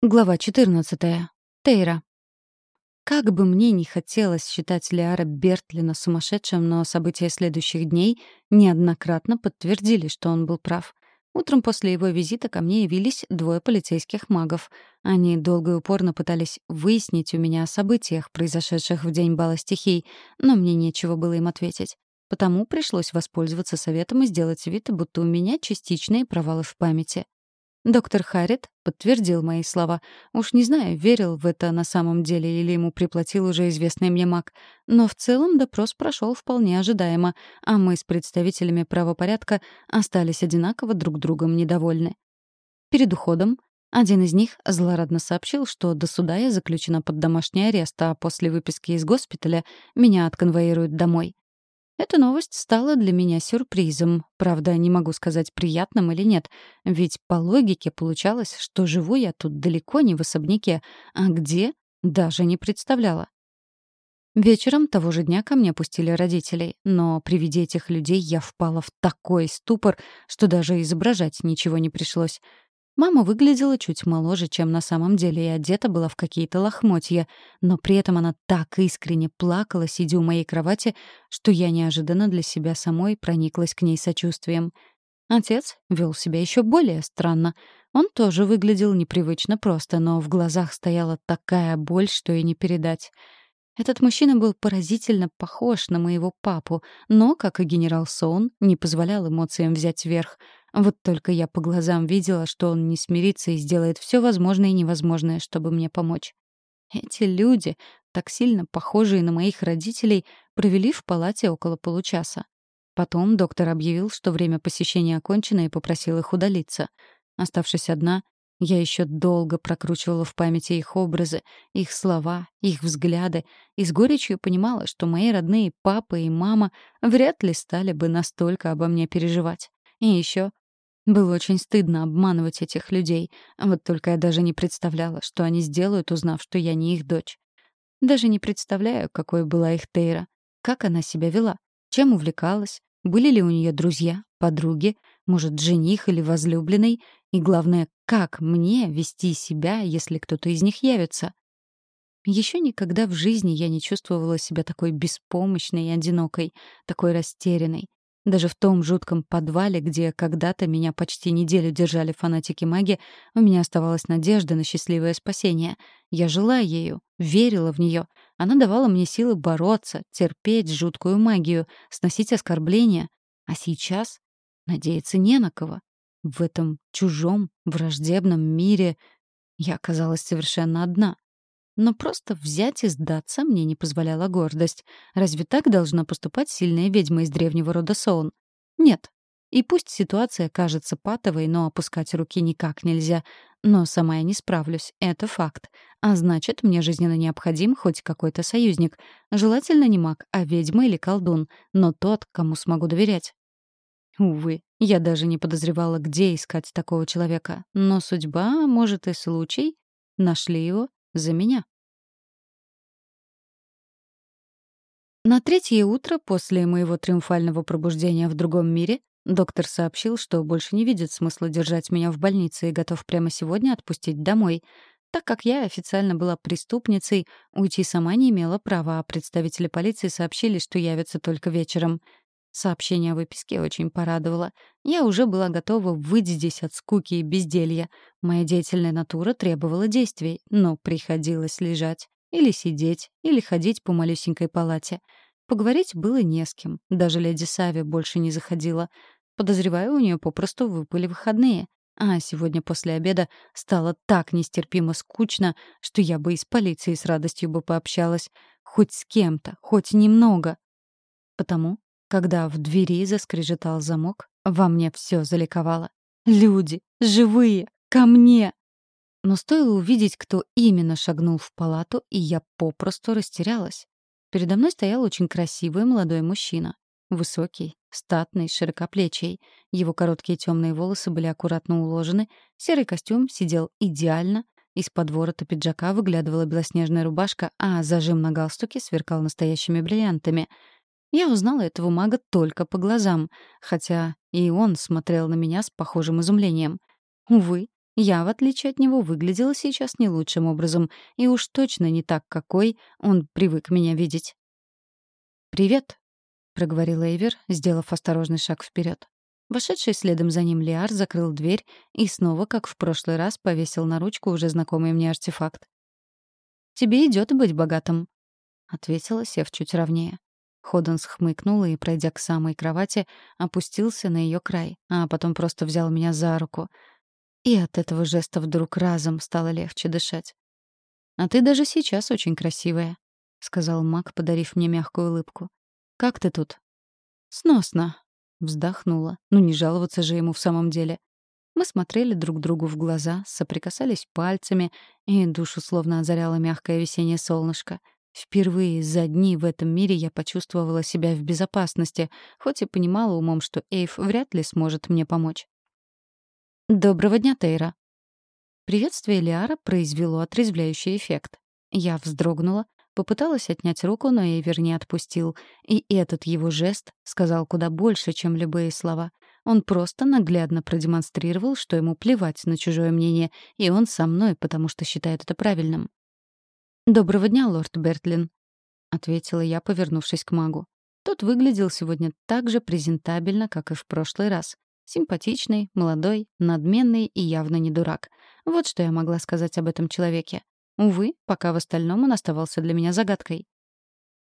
Глава 14. Тейра. Как бы мне ни хотелось считать Лиара Бертлина сумасшедшим, но события следующих дней неоднократно подтвердили, что он был прав. Утром после его визита ко мне явились двое полицейских магов. Они долго и упорно пытались выяснить у меня о событиях, произошедших в день бала стихий, но мне нечего было им ответить. Потому пришлось воспользоваться советом и сделать вид, будто у меня частичные провалы в памяти. Доктор Харрит подтвердил мои слова. Уж не знаю, верил в это на самом деле или ему приплатил уже известный мне маг. Но в целом допрос прошел вполне ожидаемо, а мы с представителями правопорядка остались одинаково друг другом недовольны. Перед уходом один из них злорадно сообщил, что до суда я заключена под домашний арест, а после выписки из госпиталя меня отконвоируют домой. Эта новость стала для меня сюрпризом. Правда, не могу сказать, приятным или нет, ведь по логике получалось, что живу я тут далеко не в особняке, а где — даже не представляла. Вечером того же дня ко мне пустили родителей, но при виде этих людей я впала в такой ступор, что даже изображать ничего не пришлось. Мама выглядела чуть моложе, чем на самом деле, и одета была в какие-то лохмотья, но при этом она так искренне плакала, сидя у моей кровати, что я неожиданно для себя самой прониклась к ней сочувствием. Отец вел себя еще более странно. Он тоже выглядел непривычно просто, но в глазах стояла такая боль, что и не передать. Этот мужчина был поразительно похож на моего папу, но, как и генерал Соун, не позволял эмоциям взять верх — вот только я по глазам видела, что он не смирится и сделает все возможное и невозможное, чтобы мне помочь. Эти люди, так сильно похожие на моих родителей, провели в палате около получаса. Потом доктор объявил, что время посещения окончено и попросил их удалиться. Оставшись одна, я еще долго прокручивала в памяти их образы, их слова, их взгляды, и с горечью понимала, что мои родные папа и мама вряд ли стали бы настолько обо мне переживать. И еще было очень стыдно обманывать этих людей, вот только я даже не представляла, что они сделают, узнав, что я не их дочь. Даже не представляю, какой была их Тейра, как она себя вела, чем увлекалась, были ли у нее друзья, подруги, может, жених или возлюбленный, и главное, как мне вести себя, если кто-то из них явится. Еще никогда в жизни я не чувствовала себя такой беспомощной и одинокой, такой растерянной. Даже в том жутком подвале, где когда-то меня почти неделю держали фанатики маги, у меня оставалась надежда на счастливое спасение. Я жила ею, верила в нее. Она давала мне силы бороться, терпеть жуткую магию, сносить оскорбления. А сейчас надеяться не на кого. В этом чужом, враждебном мире я оказалась совершенно одна. Но просто взять и сдаться мне не позволяла гордость. Разве так должна поступать сильная ведьма из древнего рода Соун? Нет. И пусть ситуация кажется патовой, но опускать руки никак нельзя. Но сама я не справлюсь, это факт. А значит, мне жизненно необходим хоть какой-то союзник. Желательно не маг, а ведьма или колдун, но тот, кому смогу доверять. Увы, я даже не подозревала, где искать такого человека. Но судьба, может и случай, нашли его за меня. На третье утро после моего триумфального пробуждения в другом мире доктор сообщил, что больше не видит смысла держать меня в больнице и готов прямо сегодня отпустить домой. Так как я официально была преступницей, уйти сама не имела права, а представители полиции сообщили, что явятся только вечером. Сообщение о выписке очень порадовало. Я уже была готова выйти здесь от скуки и безделья. Моя деятельная натура требовала действий, но приходилось лежать. Или сидеть, или ходить по малюсенькой палате. Поговорить было не с кем. Даже леди Сави больше не заходила. Подозреваю, у нее попросту выпали выходные. А сегодня после обеда стало так нестерпимо скучно, что я бы и с полицией с радостью бы пообщалась. Хоть с кем-то, хоть немного. Потому когда в двери заскрежетал замок, во мне все заликовало. Люди, живые, ко мне! Но стоило увидеть, кто именно шагнул в палату, и я попросту растерялась. Передо мной стоял очень красивый молодой мужчина. Высокий, статный, широкоплечий. Его короткие темные волосы были аккуратно уложены, серый костюм сидел идеально, из-под ворота пиджака выглядывала белоснежная рубашка, а зажим на галстуке сверкал настоящими бриллиантами — я узнала этого мага только по глазам, хотя и он смотрел на меня с похожим изумлением. Увы, Я, в отличие от него, выглядела сейчас не лучшим образом, и уж точно не так, какой он привык меня видеть. «Привет», — проговорил Эйвер, сделав осторожный шаг вперед. Вошедший следом за ним Лиар закрыл дверь и снова, как в прошлый раз, повесил на ручку уже знакомый мне артефакт. «Тебе идет быть богатым», — ответила, сев чуть ровнее. Ходенс хмыкнул и, пройдя к самой кровати, опустился на ее край, а потом просто взял меня за руку — и от этого жеста вдруг разом стало легче дышать. «А ты даже сейчас очень красивая», — сказал Мак, подарив мне мягкую улыбку. «Как ты тут?» «Сносно», — вздохнула. «Ну не жаловаться же ему в самом деле». Мы смотрели друг другу в глаза, соприкасались пальцами, и душу словно озаряло мягкое весеннее солнышко. Впервые за дни в этом мире я почувствовала себя в безопасности, хоть и понимала умом, что Эйв вряд ли сможет мне помочь. «Доброго дня, Тейра». Приветствие Лиара произвело отрезвляющий эффект. Я вздрогнула, попыталась отнять руку, но Эйвер не отпустил. И этот его жест сказал куда больше, чем любые слова. Он просто наглядно продемонстрировал, что ему плевать на чужое мнение, и он со мной, потому что считает это правильным. «Доброго дня, лорд Бертлин», — ответила я, повернувшись к магу. Тот выглядел сегодня так же презентабельно, как и в прошлый раз. Симпатичный, молодой, надменный и явно не дурак. Вот что я могла сказать об этом человеке. Увы, пока в остальном он оставался для меня загадкой.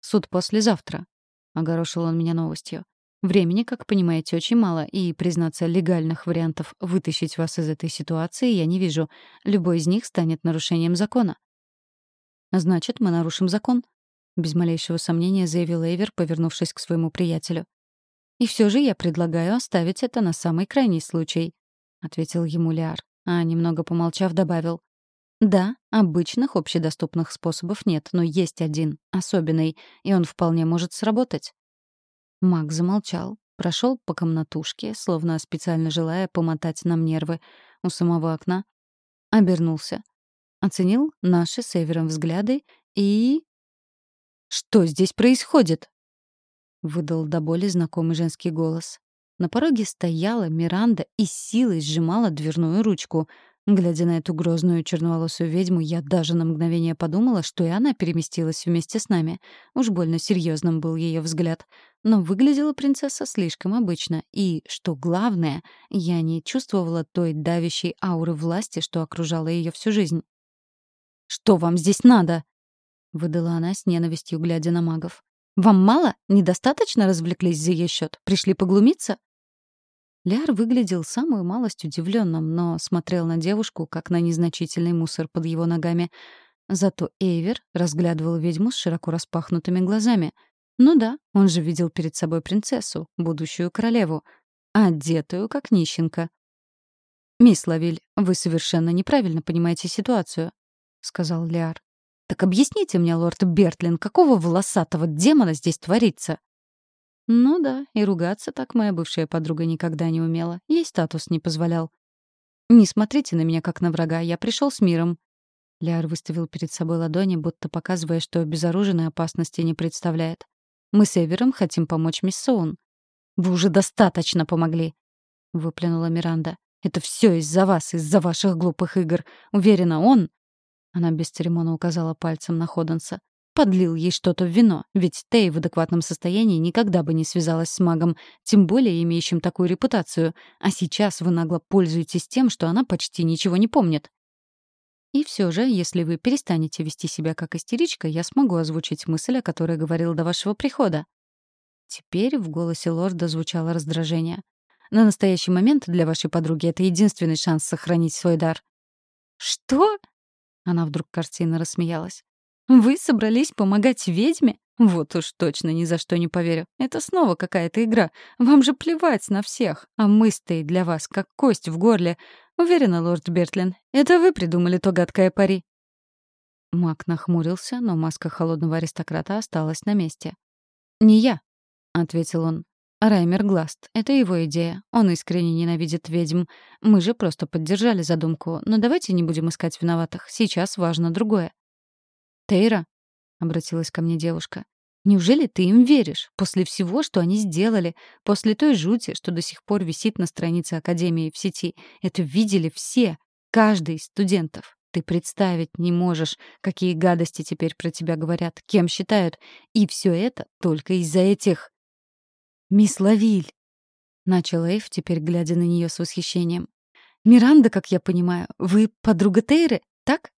«Суд послезавтра», — огорошил он меня новостью. «Времени, как понимаете, очень мало, и, признаться, легальных вариантов вытащить вас из этой ситуации я не вижу. Любой из них станет нарушением закона». «Значит, мы нарушим закон», — без малейшего сомнения заявил Эйвер, повернувшись к своему приятелю. И все же я предлагаю оставить это на самый крайний случай», — ответил ему Лиар, а немного помолчав добавил. «Да, обычных общедоступных способов нет, но есть один, особенный, и он вполне может сработать». Маг замолчал, прошел по комнатушке, словно специально желая помотать нам нервы, у самого окна, обернулся, оценил наши с Эвером взгляды и... «Что здесь происходит?» выдал до боли знакомый женский голос. На пороге стояла Миранда и силой сжимала дверную ручку. Глядя на эту грозную черноволосую ведьму, я даже на мгновение подумала, что и она переместилась вместе с нами. Уж больно серьезным был ее взгляд. Но выглядела принцесса слишком обычно, и, что главное, я не чувствовала той давящей ауры власти, что окружала ее всю жизнь. «Что вам здесь надо?» — выдала она с ненавистью, глядя на магов. Вам мало? Недостаточно развлеклись за ее счет? Пришли поглумиться?» Ляр выглядел самую малость удивленным, но смотрел на девушку, как на незначительный мусор под его ногами. Зато Эйвер разглядывал ведьму с широко распахнутыми глазами. Ну да, он же видел перед собой принцессу, будущую королеву, одетую как нищенка. «Мисс Лавиль, вы совершенно неправильно понимаете ситуацию», — сказал Лиар. «Так объясните мне, лорд Бертлин, какого волосатого демона здесь творится?» Ну да, и ругаться так моя бывшая подруга никогда не умела. Ей статус не позволял. «Не смотрите на меня, как на врага. Я пришел с миром». Ляр выставил перед собой ладони, будто показывая, что безоружной опасности не представляет. «Мы с Эвером хотим помочь мисс Соун». «Вы уже достаточно помогли», — выплюнула Миранда. «Это все из-за вас, из-за ваших глупых игр. Уверена, он...» Она бесцеремонно указала пальцем на Ходенса. Подлил ей что-то в вино, ведь Тей в адекватном состоянии никогда бы не связалась с магом, тем более имеющим такую репутацию. А сейчас вы нагло пользуетесь тем, что она почти ничего не помнит. И все же, если вы перестанете вести себя как истеричка, я смогу озвучить мысль, о которой говорил до вашего прихода. Теперь в голосе лорда звучало раздражение. На настоящий момент для вашей подруги это единственный шанс сохранить свой дар. «Что?» Она вдруг картинно рассмеялась. «Вы собрались помогать ведьме? Вот уж точно ни за что не поверю. Это снова какая-то игра. Вам же плевать на всех. А мы стоит для вас, как кость в горле. Уверена, лорд Бертлин, это вы придумали то гадкое пари». Мак нахмурился, но маска холодного аристократа осталась на месте. «Не я», — ответил он. Раймер Гласт. Это его идея. Он искренне ненавидит ведьм. Мы же просто поддержали задумку. Но давайте не будем искать виноватых. Сейчас важно другое. «Тейра», — обратилась ко мне девушка, — «неужели ты им веришь? После всего, что они сделали, после той жути, что до сих пор висит на странице Академии в сети, это видели все. Каждый из студентов. Ты представить не можешь, какие гадости теперь про тебя говорят, кем считают. И все это только из-за этих... «Мисс Лавиль!» — начал Эйв, теперь глядя на нее с восхищением. «Миранда, как я понимаю, вы подруга Тейры, так?»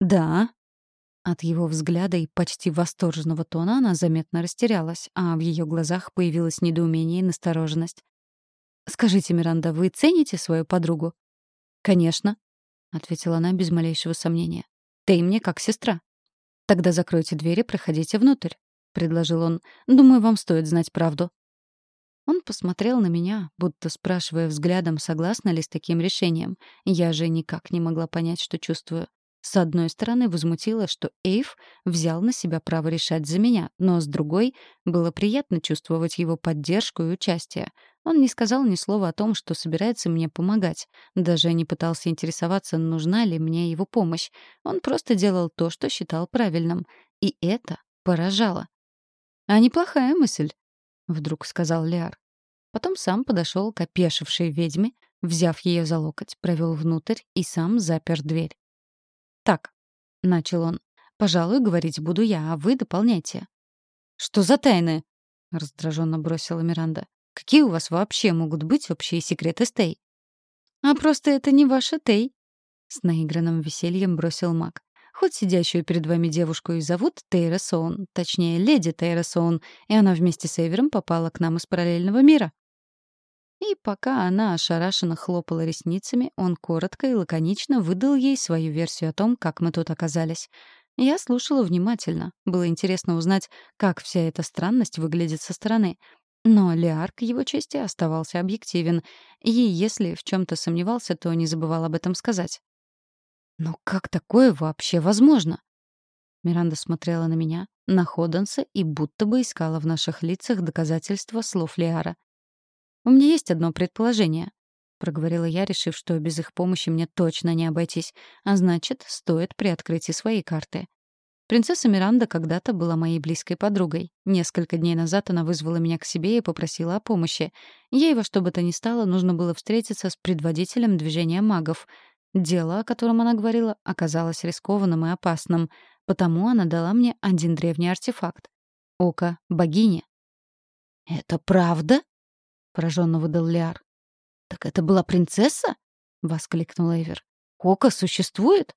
«Да». От его взгляда и почти восторженного тона она заметно растерялась, а в ее глазах появилось недоумение и настороженность. «Скажите, Миранда, вы цените свою подругу?» «Конечно», — ответила она без малейшего сомнения. «Ты мне как сестра». «Тогда закройте дверь и проходите внутрь», — предложил он. «Думаю, вам стоит знать правду». Он посмотрел на меня, будто спрашивая взглядом, согласна ли с таким решением. Я же никак не могла понять, что чувствую. С одной стороны, возмутило, что Эйв взял на себя право решать за меня, но с другой, было приятно чувствовать его поддержку и участие. Он не сказал ни слова о том, что собирается мне помогать. Даже не пытался интересоваться, нужна ли мне его помощь. Он просто делал то, что считал правильным. И это поражало. «А неплохая мысль», — вдруг сказал Лиар. Потом сам подошел к опешившей ведьме, взяв ее за локоть, провел внутрь и сам запер дверь. «Так», — начал он, — «пожалуй, говорить буду я, а вы дополняйте». «Что за тайны?» — раздраженно бросила Миранда. «Какие у вас вообще могут быть общие секреты Стей?» «А просто это не ваша Тей», — с наигранным весельем бросил маг. «Хоть сидящую перед вами девушку и зовут Тейра Соун, точнее, леди Тейра Соун, и она вместе с Эвером попала к нам из параллельного мира». И пока она ошарашенно хлопала ресницами, он коротко и лаконично выдал ей свою версию о том, как мы тут оказались. Я слушала внимательно. Было интересно узнать, как вся эта странность выглядит со стороны. Но Леар, к его чести, оставался объективен, и если в чем то сомневался, то не забывал об этом сказать. «Но как такое вообще возможно?» Миранда смотрела на меня, на Ходенса и будто бы искала в наших лицах доказательства слов Лиара. «У меня есть одно предположение», — проговорила я, решив, что без их помощи мне точно не обойтись, а значит, стоит приоткрыть и свои карты. Принцесса Миранда когда-то была моей близкой подругой. Несколько дней назад она вызвала меня к себе и попросила о помощи. Ей во что бы то ни стало нужно было встретиться с предводителем движения магов. Дело, о котором она говорила, оказалось рискованным и опасным, потому она дала мне один древний артефакт — око богини. «Это правда?» пораженно выдал Лиар. Так это была принцесса? воскликнул Эвер. Кока существует?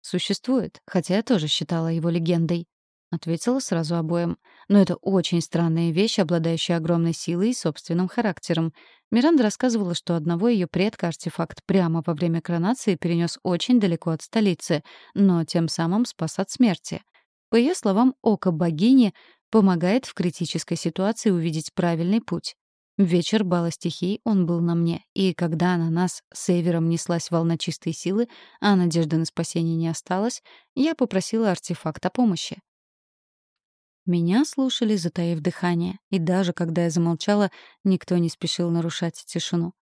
Существует, хотя я тоже считала его легендой. Ответила сразу обоим. Но это очень странная вещь, обладающая огромной силой и собственным характером. Миранда рассказывала, что одного ее предка артефакт прямо во время коронации перенес очень далеко от столицы, но тем самым спас от смерти. По ее словам, око богини помогает в критической ситуации увидеть правильный путь. Вечер бала стихий он был на мне, и когда на нас с Эвером неслась волна чистой силы, а надежды на спасение не осталось, я попросила артефакт о помощи. Меня слушали, затаив дыхание, и даже когда я замолчала, никто не спешил нарушать тишину.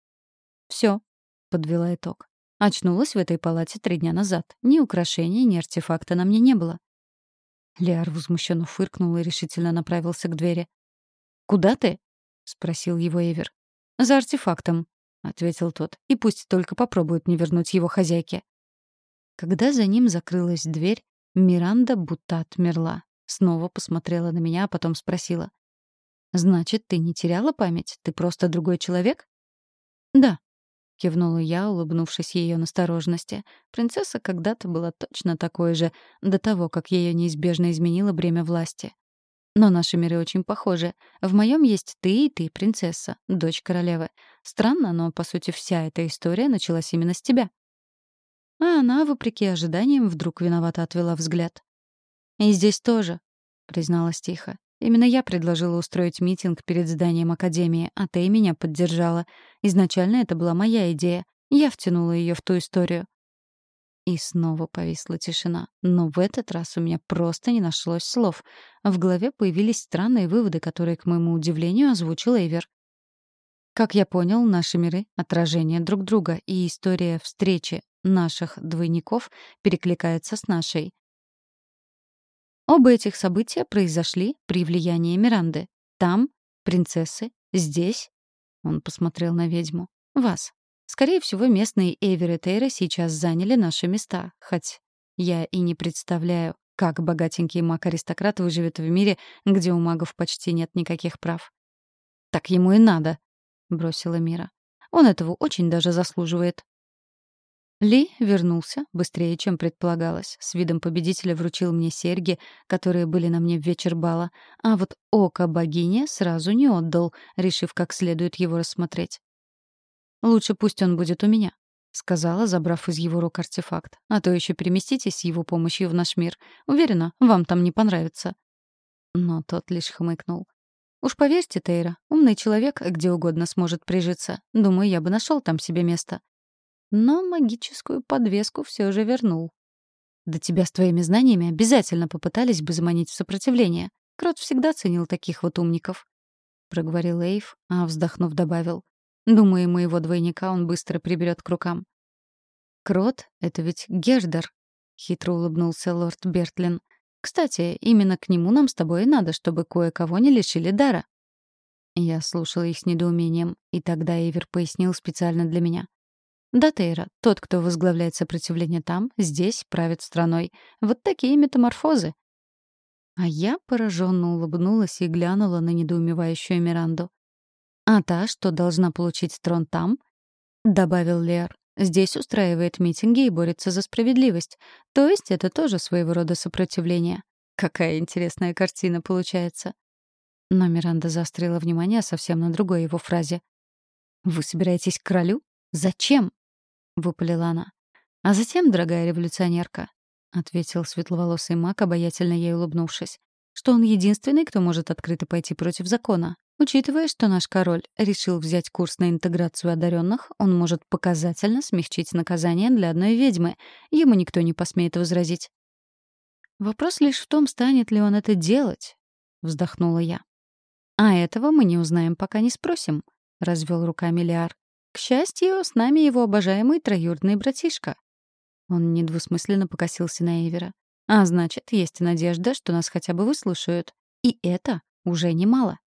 Все, подвела итог. Очнулась в этой палате три дня назад. Ни украшений, ни артефакта на мне не было. Лиар возмущенно фыркнул и решительно направился к двери. «Куда ты?» — спросил его Эвер. «За артефактом», — ответил тот. «И пусть только попробуют не вернуть его хозяйке». Когда за ним закрылась дверь, Миранда будто отмерла. Снова посмотрела на меня, а потом спросила. «Значит, ты не теряла память? Ты просто другой человек?» «Да», — кивнула я, улыбнувшись ее настороженности. Принцесса когда-то была точно такой же, до того, как ее неизбежно изменило бремя власти. Но наши миры очень похожи. В моем есть ты и ты, принцесса, дочь королевы. Странно, но, по сути, вся эта история началась именно с тебя. А она, вопреки ожиданиям, вдруг виновато отвела взгляд. «И здесь тоже», — призналась тихо. «Именно я предложила устроить митинг перед зданием Академии, а ты меня поддержала. Изначально это была моя идея. Я втянула ее в ту историю. И снова повисла тишина. Но в этот раз у меня просто не нашлось слов. В голове появились странные выводы, которые, к моему удивлению, озвучил Эйвер. Как я понял, наши миры — отражение друг друга, и история встречи наших двойников перекликается с нашей. Оба этих события произошли при влиянии Миранды. Там — принцессы, здесь — он посмотрел на ведьму. «Вас. Скорее всего, местные Эйвер и Тейра сейчас заняли наши места, хоть я и не представляю, как богатенький маг-аристократ выживет в мире, где у магов почти нет никаких прав. «Так ему и надо», — бросила Мира. «Он этого очень даже заслуживает». Ли вернулся быстрее, чем предполагалось. С видом победителя вручил мне серьги, которые были на мне в вечер бала, а вот око богини сразу не отдал, решив как следует его рассмотреть. «Лучше пусть он будет у меня», — сказала, забрав из его рук артефакт. «А то еще переместитесь с его помощью в наш мир. Уверена, вам там не понравится». Но тот лишь хмыкнул. «Уж поверьте, Тейра, умный человек где угодно сможет прижиться. Думаю, я бы нашел там себе место но магическую подвеску все же вернул. «Да тебя с твоими знаниями обязательно попытались бы заманить в сопротивление. Крот всегда ценил таких вот умников», — проговорил Эйв, а, вздохнув, добавил. «Думаю, моего двойника он быстро приберет к рукам». «Крот — это ведь Гердер», — хитро улыбнулся лорд Бертлин. «Кстати, именно к нему нам с тобой и надо, чтобы кое-кого не лишили дара». Я слушала их с недоумением, и тогда Эйвер пояснил специально для меня. Датейра, тот, кто возглавляет сопротивление там, здесь правит страной. Вот такие метаморфозы. А я пораженно улыбнулась и глянула на недоумевающую Миранду. «А та, что должна получить трон там?» — добавил Лер. «Здесь устраивает митинги и борется за справедливость. То есть это тоже своего рода сопротивление. Какая интересная картина получается». Но Миранда заострила внимание совсем на другой его фразе. «Вы собираетесь к королю? Зачем?» — выпалила она. «А затем, дорогая революционерка», — ответил светловолосый маг, обаятельно ей улыбнувшись, «что он единственный, кто может открыто пойти против закона. Учитывая, что наш король решил взять курс на интеграцию одаренных, он может показательно смягчить наказание для одной ведьмы. Ему никто не посмеет возразить». «Вопрос лишь в том, станет ли он это делать», — вздохнула я. «А этого мы не узнаем, пока не спросим», — развел руками Лиар. К счастью, с нами его обожаемый троюродный братишка. Он недвусмысленно покосился на Эвера. А значит, есть надежда, что нас хотя бы выслушают. И это уже немало.